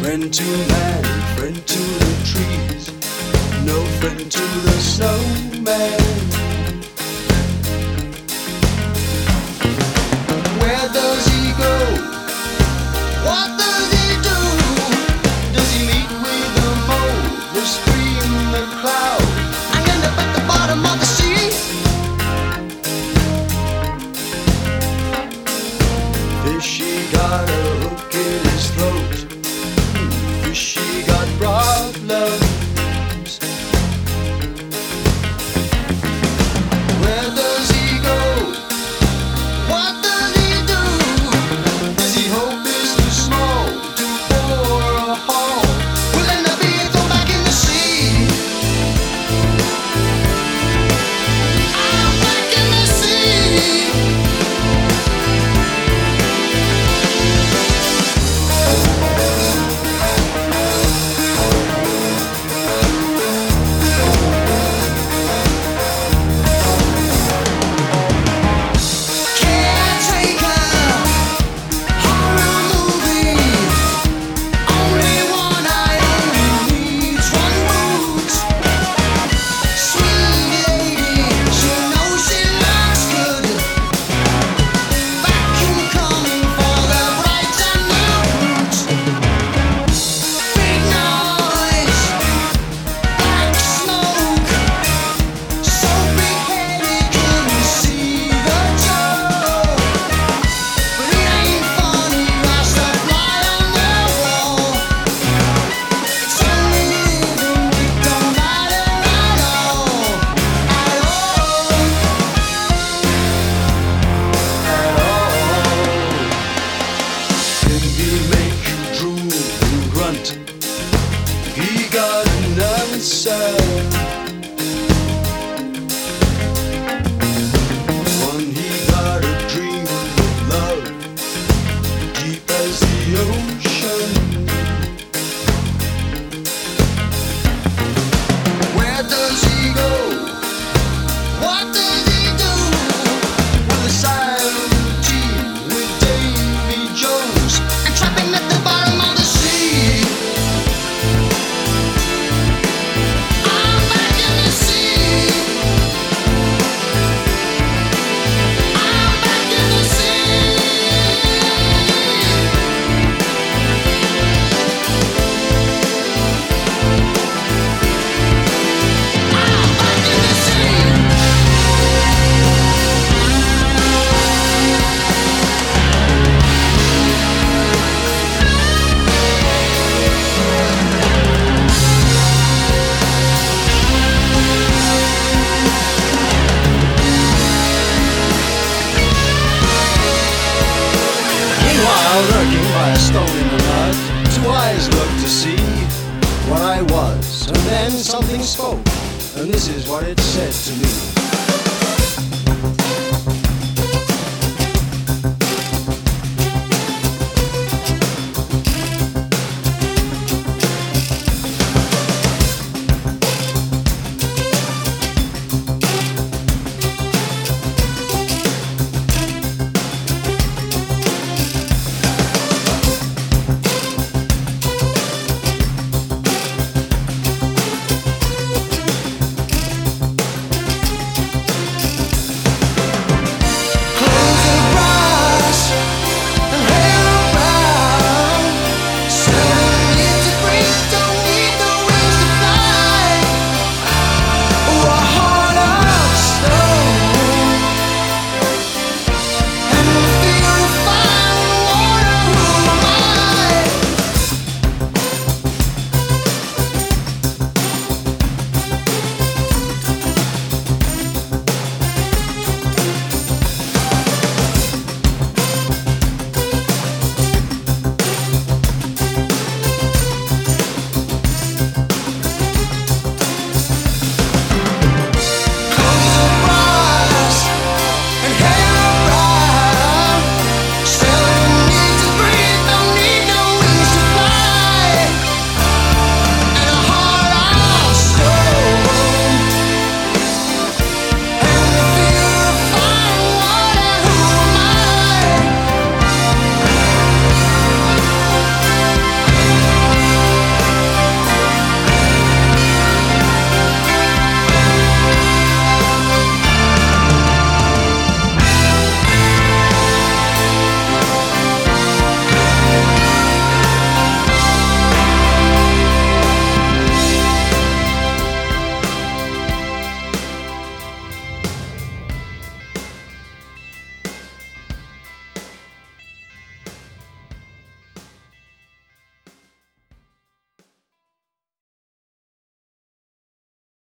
Friend to man, friend to the trees, no friend to the snowman. So. always looked to see what I was, and then something spoke, and this is what it said to me.